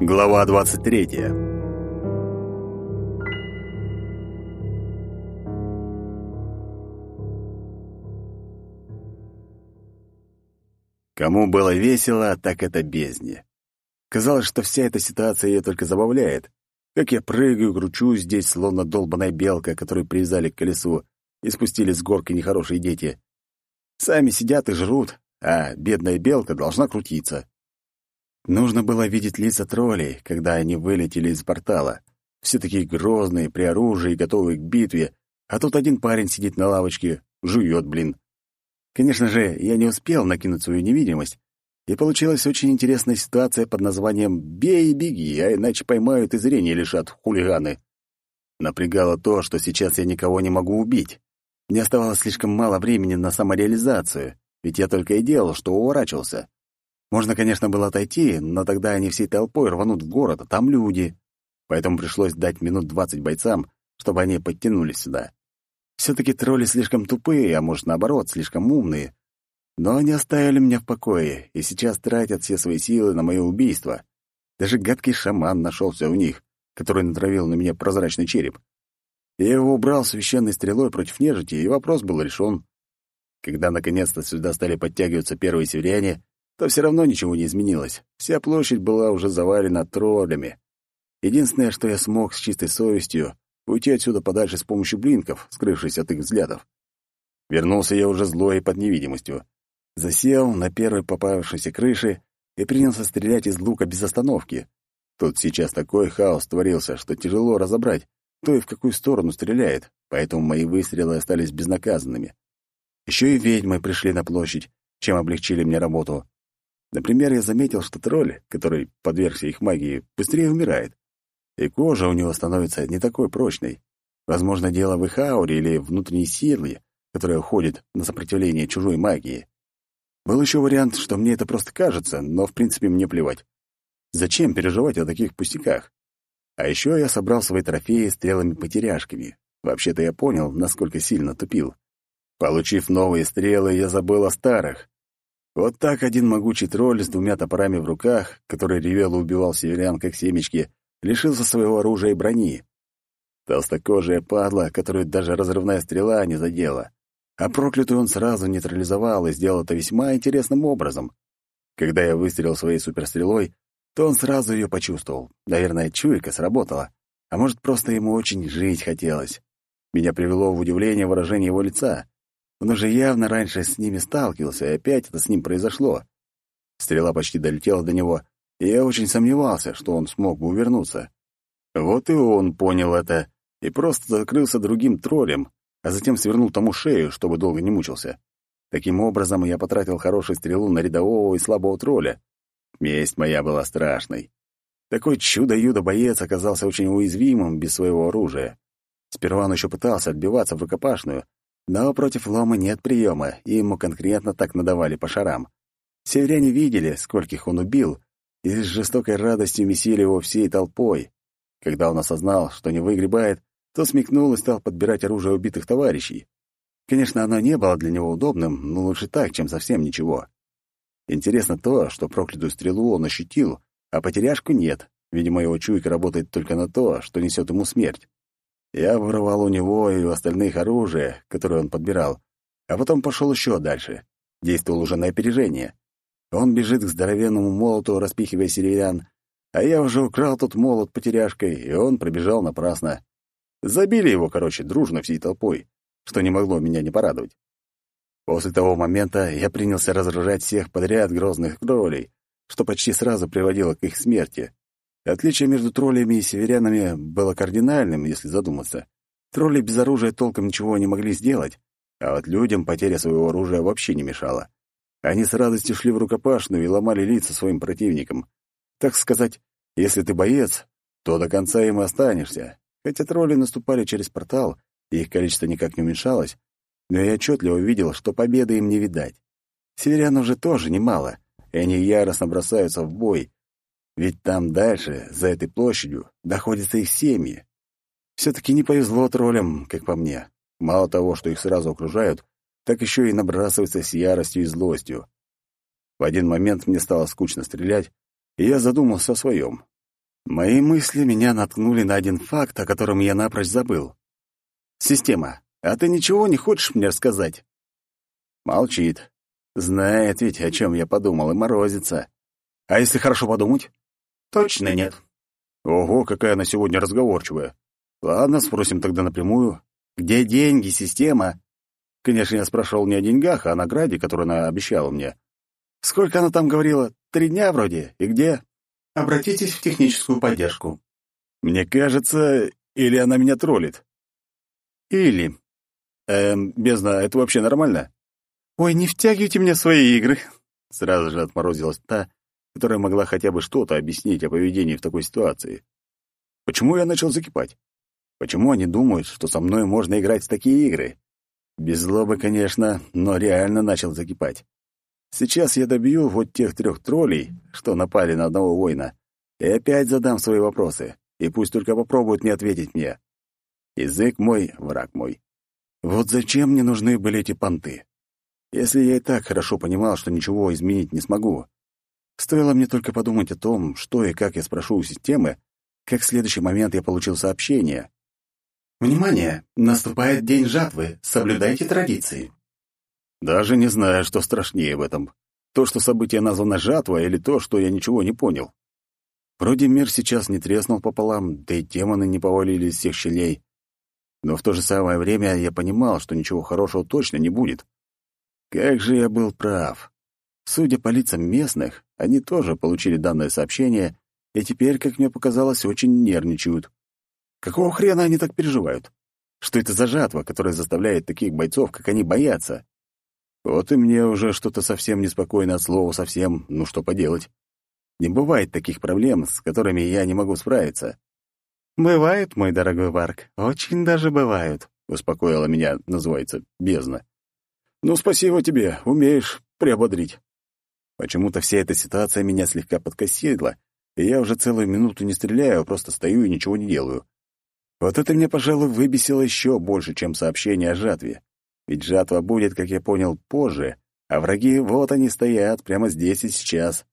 Глава 23. Кому было весело, так это бездне. Казалось, что вся эта ситуация ее только забавляет. Как я прыгаю, кручусь здесь, словно долбаная белка, которую привязали к колесу, и спустились с горки нехорошие дети. Сами сидят и жрут, а бедная белка должна крутиться. Нужно было видеть лица троллей, когда они вылетели из портала. Все такие грозные, при оружии, готовые к битве, а тут один парень сидит на лавочке, жует, блин. Конечно же, я не успел накинуть свою невидимость, и получилась очень интересная ситуация под названием «Бей и беги», а иначе поймают и зрение лишат хулиганы. Напрягало то, что сейчас я никого не могу убить. Мне оставалось слишком мало времени на самореализацию, ведь я только и делал, что уворачивался. Можно, конечно, было отойти, но тогда они всей толпой рванут в город, а там люди. Поэтому пришлось дать минут двадцать бойцам, чтобы они подтянулись сюда. Все-таки тролли слишком тупые, а может, наоборот, слишком умные. Но они оставили меня в покое, и сейчас тратят все свои силы на мое убийство. Даже гадкий шаман нашелся в них, который натравил на меня прозрачный череп. Я его убрал священной стрелой против нежити, и вопрос был решен. Когда наконец-то сюда стали подтягиваться первые северяне, то все равно ничего не изменилось. Вся площадь была уже завалена троллями. Единственное, что я смог с чистой совестью, уйти отсюда подальше с помощью блинков, скрывшись от их взглядов. Вернулся я уже злой и под невидимостью. Засел на первой попавшейся крыше и принялся стрелять из лука без остановки. Тут сейчас такой хаос творился, что тяжело разобрать, кто и в какую сторону стреляет, поэтому мои выстрелы остались безнаказанными. Еще и ведьмы пришли на площадь, чем облегчили мне работу. Например, я заметил, что тролль, который подвергся их магии, быстрее умирает. И кожа у него становится не такой прочной. Возможно, дело в их ауре или внутренней силе, которая уходит на сопротивление чужой магии. Был еще вариант, что мне это просто кажется, но в принципе мне плевать. Зачем переживать о таких пустяках? А еще я собрал свои трофеи стрелами-потеряшками. Вообще-то я понял, насколько сильно тупил. Получив новые стрелы, я забыл о старых. Вот так один могучий тролль с двумя топорами в руках, который ревел и убивал северян как семечки, лишился своего оружия и брони. Толстокожая падла, которую даже разрывная стрела не задела. А проклятую он сразу нейтрализовал и сделал это весьма интересным образом. Когда я выстрелил своей суперстрелой, то он сразу ее почувствовал. Наверное, чуйка сработала. А может, просто ему очень жить хотелось. Меня привело в удивление выражение его лица. Он уже явно раньше с ними сталкивался, и опять это с ним произошло. Стрела почти долетела до него, и я очень сомневался, что он смог бы увернуться. Вот и он понял это и просто закрылся другим троллем, а затем свернул тому шею, чтобы долго не мучился. Таким образом, я потратил хорошую стрелу на рядового и слабого тролля. Месть моя была страшной. Такой чудо-юдо-боец оказался очень уязвимым без своего оружия. Сперва он еще пытался отбиваться в рукопашную, но против лома нет приема, и ему конкретно так надавали по шарам. Северяне видели, скольких он убил, и с жестокой радостью месили его всей толпой. Когда он осознал, что не выгребает, то смекнул и стал подбирать оружие убитых товарищей. Конечно, оно не было для него удобным, но лучше так, чем совсем ничего. Интересно то, что проклятую стрелу он ощутил, а потеряшку нет. Видимо, его чуйка работает только на то, что несет ему смерть. Я воровал у него и у остальных оружие, которое он подбирал, а потом пошел еще дальше. Действовал уже на опережение. Он бежит к здоровенному молоту, распихивая северян, а я уже украл тот молот потеряшкой, и он пробежал напрасно. Забили его, короче, дружно всей толпой, что не могло меня не порадовать. После того момента я принялся разоружать всех подряд грозных троллей, что почти сразу приводило к их смерти. Отличие между троллями и северянами было кардинальным, если задуматься. Тролли без оружия толком ничего не могли сделать, а вот людям потеря своего оружия вообще не мешала. Они с радостью шли в рукопашную и ломали лица своим противникам. Так сказать, если ты боец, то до конца им и останешься. Хотя тролли наступали через портал, и их количество никак не уменьшалось, но я отчетливо видел, что победы им не видать. Северян уже тоже немало, и они яростно бросаются в бой, ведь там дальше, за этой площадью, находятся их семьи. Все-таки не повезло троллям, как по мне. Мало того, что их сразу окружают, так еще и набрасываются с яростью и злостью. В один момент мне стало скучно стрелять, и я задумался о своем. Мои мысли меня наткнули на один факт, о котором я напрочь забыл. «Система, а ты ничего не хочешь мне рассказать?» Молчит. Знает ведь, о чем я подумал, и морозится. А если хорошо подумать? Точно нет. Ого, какая она сегодня разговорчивая. Ладно, спросим тогда напрямую. Где деньги, система? Конечно, я спрашивал не о деньгах, а о награде, которую она обещала мне. Сколько она там говорила? Три дня вроде. И где? Обратитесь в техническую поддержку. Мне кажется, или она меня троллит. Или. Эм, бездна, это вообще нормально? Ой, не втягивайте меня в свои игры. Сразу же отморозилась та, которая могла хотя бы что-то объяснить о поведении в такой ситуации. Почему я начал закипать? Почему они думают, что со мной можно играть в такие игры? Без злобы, конечно, но реально начал закипать. Сейчас я добью вот тех трех троллей, что напали на одного воина, и опять задам свои вопросы, и пусть только попробуют не ответить мне. Язык мой — враг мой. Вот зачем мне нужны были эти понты? Если я и так хорошо понимал, что ничего изменить не смогу. Стоило мне только подумать о том, что и как я спрошу у системы, как в следующий момент я получил сообщение. «Внимание! Наступает день жатвы. Соблюдайте традиции». Даже не знаю, что страшнее в этом. То, что событие названо «жатва», или то, что я ничего не понял. Вроде мир сейчас не треснул пополам, да и демоны не повалили из всех щелей. Но в то же самое время я понимал, что ничего хорошего точно не будет. Как же я был прав. Судя по лицам местных, они тоже получили данное сообщение и теперь, как мне показалось, очень нервничают. Какого хрена они так переживают? Что это за жатва, которая заставляет таких бойцов, как они, бояться? Вот и мне уже что-то совсем неспокойно от слова совсем, ну что поделать. Не бывает таких проблем, с которыми я не могу справиться. «Бывает, мой дорогой Варк, очень даже бывают», — успокоила меня, называется, бездна. «Ну, спасибо тебе, умеешь приободрить». Почему-то вся эта ситуация меня слегка подкосила, и я уже целую минуту не стреляю, а просто стою и ничего не делаю. Вот это меня, пожалуй, выбесило еще больше, чем сообщение о жатве. Ведь жатва будет, как я понял, позже, а враги вот они стоят, прямо здесь и сейчас.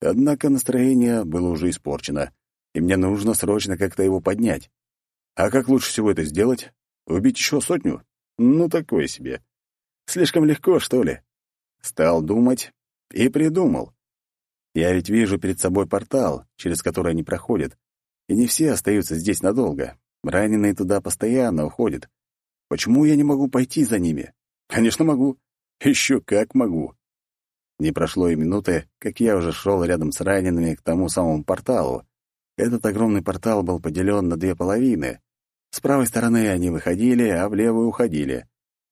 Однако настроение было уже испорчено, и мне нужно срочно как-то его поднять. А как лучше всего это сделать? Убить еще сотню? Ну, такое себе. Слишком легко, что ли? Стал думать и придумал. Я ведь вижу перед собой портал, через который они проходят, и не все остаются здесь надолго. Раненые туда постоянно уходят. Почему я не могу пойти за ними? Конечно, могу. Еще как могу. Не прошло и минуты, как я уже шел рядом с ранеными к тому самому порталу. Этот огромный портал был поделен на две половины. С правой стороны они выходили, а в левую уходили.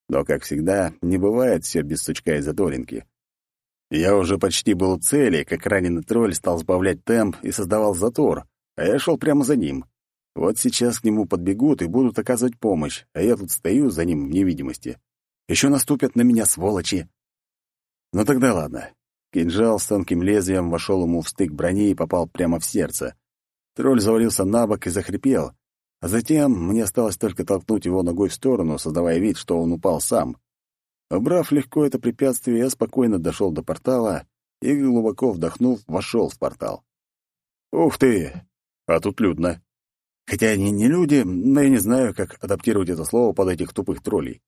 Но, как всегда, не бывает все без сучка и задоринки. Я уже почти был у цели, как раненый тролль стал сбавлять темп и создавал затор, а я шел прямо за ним. Вот сейчас к нему подбегут и будут оказывать помощь, а я тут стою за ним в невидимости. Еще наступят на меня сволочи. Ну тогда ладно. Кинжал с тонким лезвием вошел ему в стык брони и попал прямо в сердце. Тролль завалился на бок и захрипел. А затем мне осталось только толкнуть его ногой в сторону, создавая вид, что он упал сам. Убрав легко это препятствие, я спокойно дошел до портала и, глубоко вдохнув, вошел в портал. Ух ты! А тут людно. Хотя они не люди, но я не знаю, как адаптировать это слово под этих тупых троллей.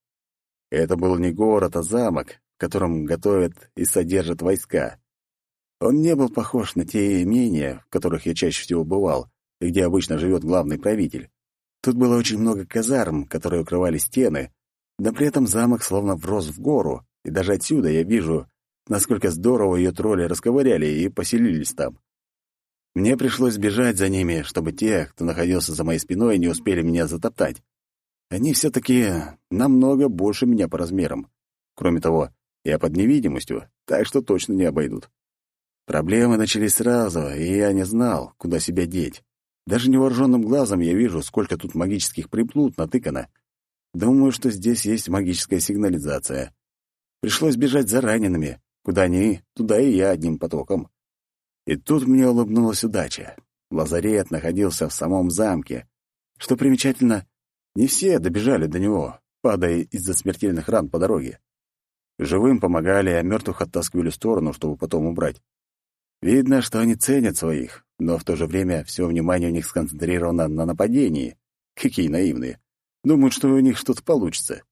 Это был не город, а замок, в котором готовят и содержат войска. Он не был похож на те имения, в которых я чаще всего бывал, и где обычно живет главный правитель. Тут было очень много казарм, которые укрывали стены, но при этом замок словно врос в гору, и даже отсюда я вижу, насколько здорово ее тролли расковыряли и поселились там. Мне пришлось бежать за ними, чтобы те, кто находился за моей спиной, не успели меня затоптать. Они все-таки намного больше меня по размерам. Кроме того, я под невидимостью, так что точно не обойдут. Проблемы начались сразу, и я не знал, куда себя деть. Даже невооруженным глазом я вижу, сколько тут магических приплут натыкано. Думаю, что здесь есть магическая сигнализация. Пришлось бежать за ранеными. Куда они, туда и я одним потоком. И тут мне улыбнулась удача. Лазарет находился в самом замке. Что примечательно, не все добежали до него, падая из-за смертельных ран по дороге. Живым помогали, а мертвых оттаскивали в сторону, чтобы потом убрать. Видно, что они ценят своих, но в то же время все внимание у них сконцентрировано на нападении. Какие наивные. Думают, что у них что-то получится.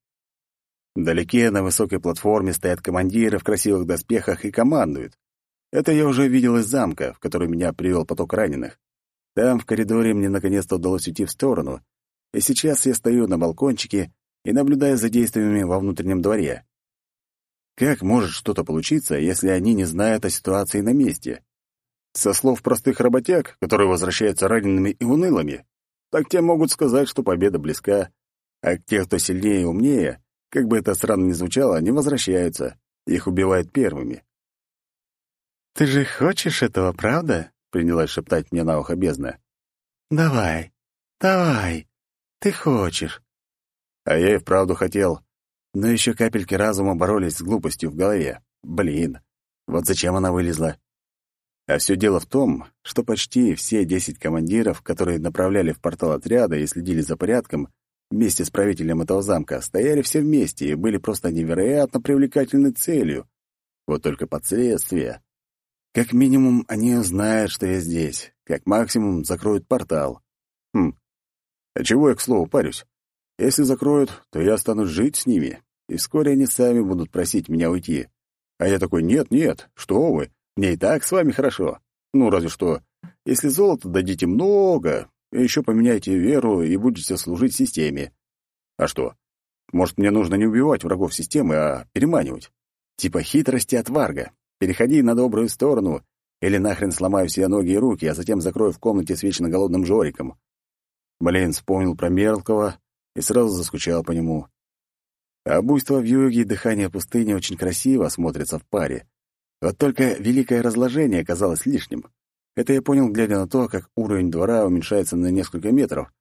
Вдалеке на высокой платформе стоят командиры в красивых доспехах и командуют. Это я уже видел из замка, в который меня привел поток раненых. Там, в коридоре, мне наконец-то удалось уйти в сторону, и сейчас я стою на балкончике и наблюдаю за действиями во внутреннем дворе. Как может что-то получиться, если они не знают о ситуации на месте? Со слов простых работяг, которые возвращаются ранеными и унылыми, так те могут сказать, что победа близка, а те, кто сильнее и умнее, как бы это странно ни звучало, не возвращаются, их убивают первыми. «Ты же хочешь этого, правда?» — принялась шептать мне на ухо бездна. «Давай, давай, ты хочешь». А я и вправду хотел, но еще капельки разума боролись с глупостью в голове. Блин, вот зачем она вылезла? А все дело в том, что почти все десять командиров, которые направляли в портал отряда и следили за порядком, вместе с правителем этого замка, стояли все вместе и были просто невероятно привлекательной целью. Вот только последствия. Как минимум, они узнают, что я здесь. Как максимум, закроют портал. Хм. А чего я, к слову, парюсь? Если закроют, то я останусь жить с ними, и вскоре они сами будут просить меня уйти. А я такой, нет, нет, что вы, мне и так с вами хорошо. Ну, разве что, если золота дадите много, еще поменяйте веру и будете служить системе. А что? Может, мне нужно не убивать врагов системы, а переманивать? Типа хитрости от Варга. Переходи на добрую сторону, или нахрен сломаю себе ноги и руки, а затем закрою в комнате с вечно голодным Жориком. Блин, вспомнил про Мелкого и сразу заскучал по нему. А буйство в юге и дыхание пустыни очень красиво смотрятся в паре. Вот только великое разложение казалось лишним. Это я понял, глядя на то, как уровень двора уменьшается на несколько метров.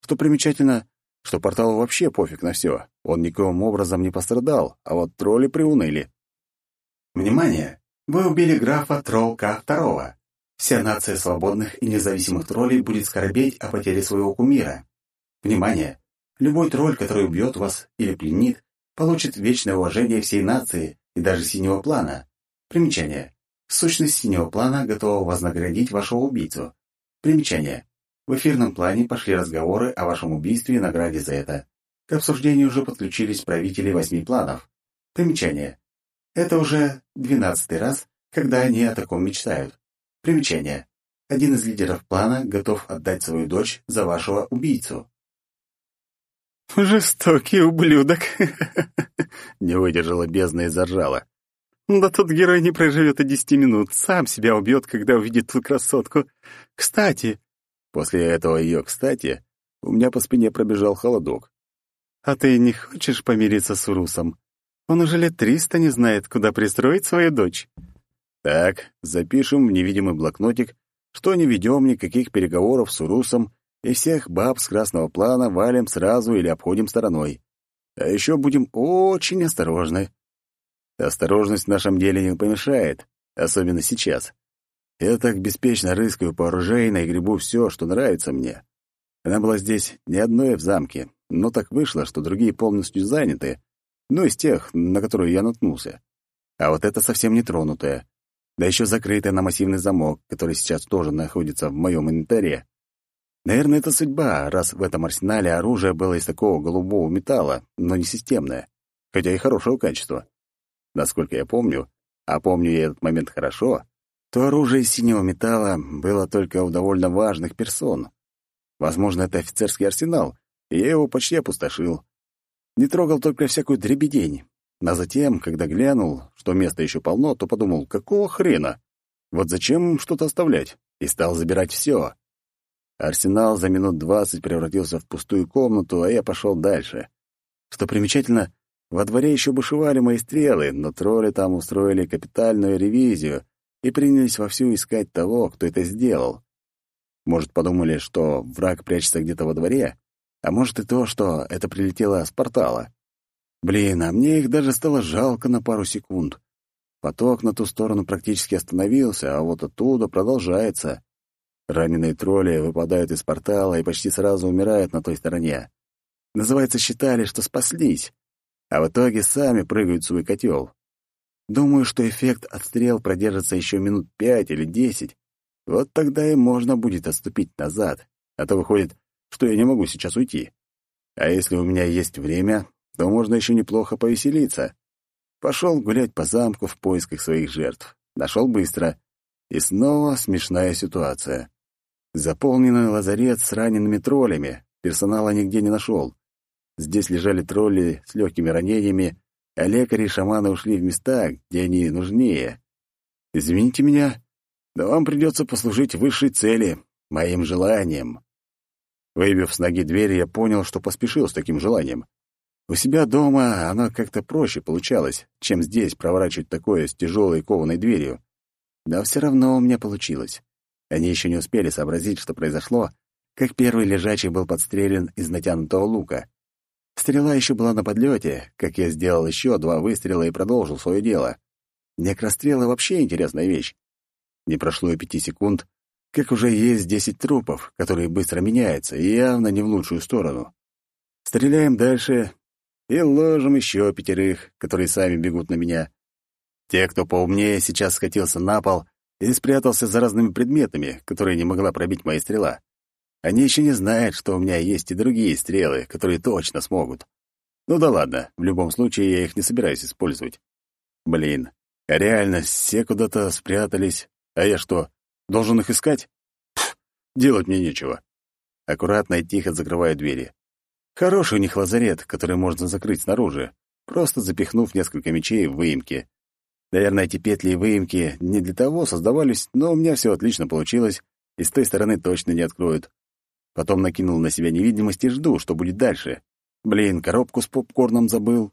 Что примечательно, что порталу вообще пофиг на все. Он никаким образом не пострадал, а вот тролли приуныли. Внимание! Вы убили графа Тролка II. Вся нация свободных и независимых троллей будет скорбеть о потере своего кумира. Внимание! Любой тролль, который убьет вас или пленит, получит вечное уважение всей нации и даже синего плана. Примечание. Сущность синего плана готова вознаградить вашего убийцу. Примечание. В эфирном плане пошли разговоры о вашем убийстве и награде за это. К обсуждению уже подключились правители восьми планов. Примечание. Это уже двенадцатый раз, когда они о таком мечтают. Примечание. Один из лидеров плана готов отдать свою дочь за вашего убийцу. «Жестокий ублюдок!» Не выдержала бездна и заржала. Да тот герой не проживет и десяти минут, сам себя убьет, когда увидит ту красотку. Кстати...» После этого ее «кстати» у меня по спине пробежал холодок. «А ты не хочешь помириться с Урусом? Он уже лет триста не знает, куда пристроить свою дочь». «Так, запишем в невидимый блокнотик, что не ведем никаких переговоров с Урусом и всех баб с красного плана валим сразу или обходим стороной. А еще будем очень осторожны. Осторожность в нашем деле не помешает, особенно сейчас. Я так беспечно рыскаю по оружейной и гребу все, что нравится мне. Она была здесь не одной в замке, но так вышло, что другие полностью заняты, ну, из тех, на которые я наткнулся. А вот это совсем не тронутая. Да еще закрытая на массивный замок, который сейчас тоже находится в моем инвентаре. Наверное, это судьба, раз в этом арсенале оружие было из такого голубого металла, но не системное, хотя и хорошего качества. Насколько я помню, а помню я этот момент хорошо, то оружие синего металла было только у довольно важных персон. Возможно, это офицерский арсенал, и я его почти опустошил. Не трогал только всякую дребедень. А затем, когда глянул, что места еще полно, то подумал, какого хрена? Вот зачем что-то оставлять? И стал забирать все. Арсенал за минут двадцать превратился в пустую комнату, а я пошел дальше. Что примечательно, во дворе еще бушевали мои стрелы, но тролли там устроили капитальную ревизию и принялись вовсю искать того, кто это сделал. Может, подумали, что враг прячется где-то во дворе, а может и то, что это прилетело с портала. Блин, а мне их даже стало жалко на пару секунд. Поток на ту сторону практически остановился, а вот оттуда продолжается. Раненые тролли выпадают из портала и почти сразу умирают на той стороне. Называется, считали, что спаслись а в итоге сами прыгают в свой котел. Думаю, что эффект от стрел продержится еще минут пять или десять. Вот тогда и можно будет отступить назад. А то выходит, что я не могу сейчас уйти. А если у меня есть время, то можно еще неплохо повеселиться. Пошел гулять по замку в поисках своих жертв. Нашел быстро. И снова смешная ситуация. Заполненный лазарет с ранеными троллями. Персонала нигде не нашел. Здесь лежали тролли с легкими ранениями, а лекари и шаманы ушли в места, где они нужнее. Извините меня, но вам придется послужить высшей цели, моим желанием. Выбив с ноги дверь, я понял, что поспешил с таким желанием. У себя дома оно как-то проще получалось, чем здесь проворачивать такое с тяжелой кованой дверью. Но все равно у меня получилось. Они еще не успели сообразить, что произошло, как первый лежачий был подстрелен из натянутого лука. Стрела еще была на подлете, как я сделал еще два выстрела и продолжил свое дело. Некрострелы вообще интересная вещь. Не прошло и пяти секунд, как уже есть десять трупов, которые быстро меняются, и явно не в лучшую сторону. Стреляем дальше и ложим еще пятерых, которые сами бегут на меня. Те, кто поумнее, сейчас скатился на пол и спрятался за разными предметами, которые не могла пробить моя стрела. Они еще не знают, что у меня есть и другие стрелы, которые точно смогут. Ну да ладно, в любом случае я их не собираюсь использовать. Блин, реально все куда-то спрятались. А я что, должен их искать? Пф, делать мне нечего. Аккуратно и тихо закрываю двери. Хороший у них лазарет, который можно закрыть снаружи, просто запихнув несколько мечей в выемки. Наверное, эти петли и выемки не для того создавались, но у меня все отлично получилось, и с той стороны точно не откроют. Потом накинул на себя невидимость и жду, что будет дальше. Блин, коробку с попкорном забыл.